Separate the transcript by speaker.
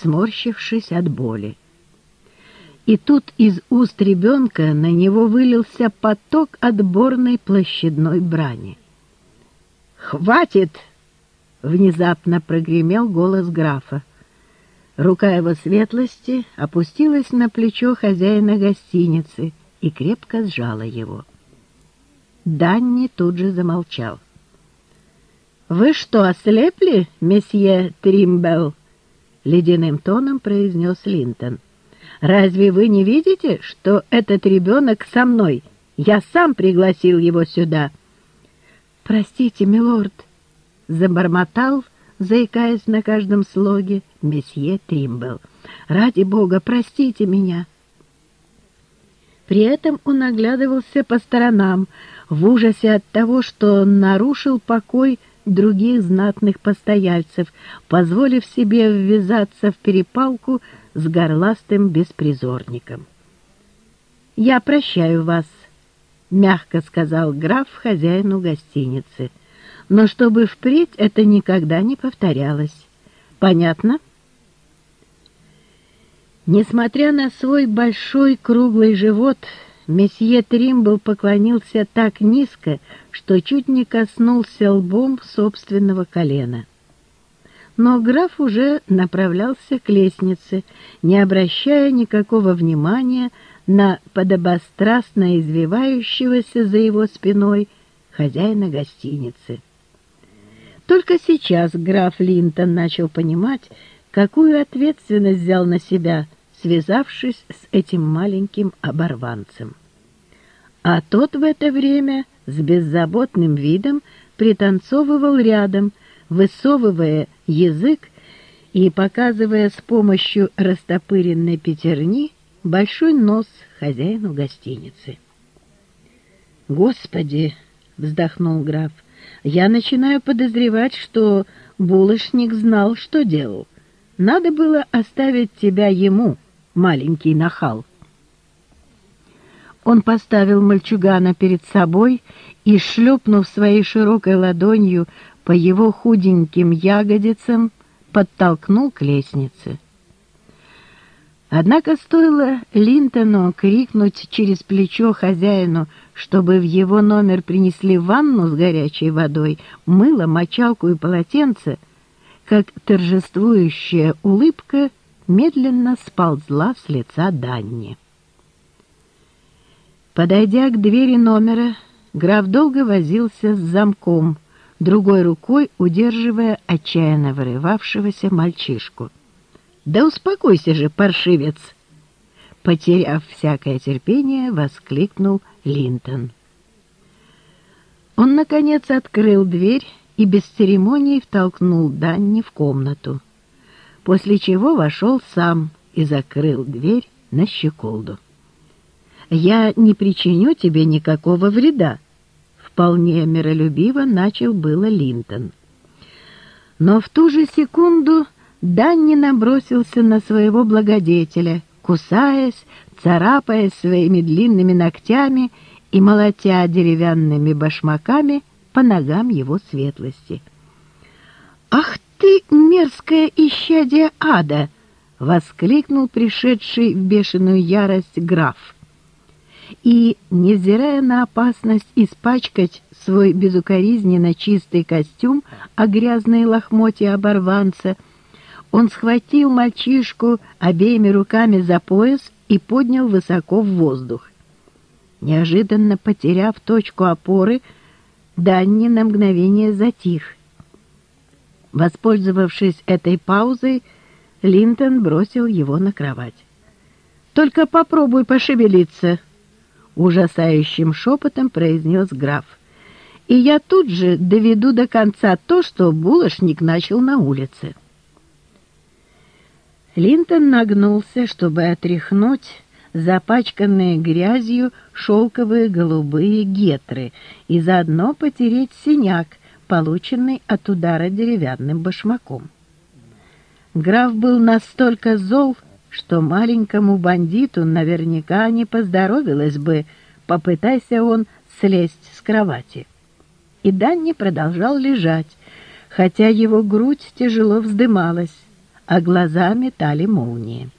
Speaker 1: сморщившись от боли. И тут из уст ребенка на него вылился поток отборной площадной брани. «Хватит!» — внезапно прогремел голос графа. Рука его светлости опустилась на плечо хозяина гостиницы и крепко сжала его. Данни тут же замолчал. «Вы что, ослепли, месье Тримбелл?» — ледяным тоном произнес Линтон. «Разве вы не видите, что этот ребенок со мной? Я сам пригласил его сюда». «Простите, милорд», — забормотал, заикаясь на каждом слоге, месье Тримбелл. «Ради бога, простите меня». При этом он оглядывался по сторонам, в ужасе от того, что нарушил покой других знатных постояльцев, позволив себе ввязаться в перепалку с горластым беспризорником. «Я прощаю вас», — мягко сказал граф хозяину гостиницы, «но чтобы впредь это никогда не повторялось. Понятно?» Несмотря на свой большой круглый живот, Месье Тримбл поклонился так низко, что чуть не коснулся лбом собственного колена. Но граф уже направлялся к лестнице, не обращая никакого внимания на подобострастно извивающегося за его спиной хозяина гостиницы. Только сейчас граф Линтон начал понимать, какую ответственность взял на себя, связавшись с этим маленьким оборванцем. А тот в это время с беззаботным видом пританцовывал рядом, высовывая язык и показывая с помощью растопыренной пятерни большой нос хозяину гостиницы. «Господи!» — вздохнул граф. «Я начинаю подозревать, что булочник знал, что делал. Надо было оставить тебя ему, маленький нахал». Он поставил мальчугана перед собой и, шлепнув своей широкой ладонью по его худеньким ягодицам, подтолкнул к лестнице. Однако стоило Линтону крикнуть через плечо хозяину, чтобы в его номер принесли ванну с горячей водой, мыло, мочалку и полотенце, как торжествующая улыбка медленно сползла с лица Данни. Подойдя к двери номера, граф долго возился с замком, другой рукой удерживая отчаянно вырывавшегося мальчишку. «Да успокойся же, паршивец!» Потеряв всякое терпение, воскликнул Линтон. Он, наконец, открыл дверь и без церемоний втолкнул Данни в комнату, после чего вошел сам и закрыл дверь на щеколду я не причиню тебе никакого вреда», — вполне миролюбиво начал было Линтон. Но в ту же секунду Данни набросился на своего благодетеля, кусаясь, царапаясь своими длинными ногтями и молотя деревянными башмаками по ногам его светлости. «Ах ты, мерзкое исчадие ада!» — воскликнул пришедший в бешеную ярость граф и, невзирая на опасность испачкать свой безукоризненно чистый костюм, а грязные лохмотья оборванца, он схватил мальчишку обеими руками за пояс и поднял высоко в воздух. Неожиданно потеряв точку опоры, Данни на мгновение затих. Воспользовавшись этой паузой, Линтон бросил его на кровать. «Только попробуй пошевелиться», ужасающим шепотом произнес граф. И я тут же доведу до конца то, что булочник начал на улице. Линтон нагнулся, чтобы отряхнуть запачканные грязью шелковые голубые гетры и заодно потереть синяк, полученный от удара деревянным башмаком. Граф был настолько зол, что маленькому бандиту наверняка не поздоровилось бы, попытайся он слезть с кровати. И Данни продолжал лежать, хотя его грудь тяжело вздымалась, а глаза метали молнии.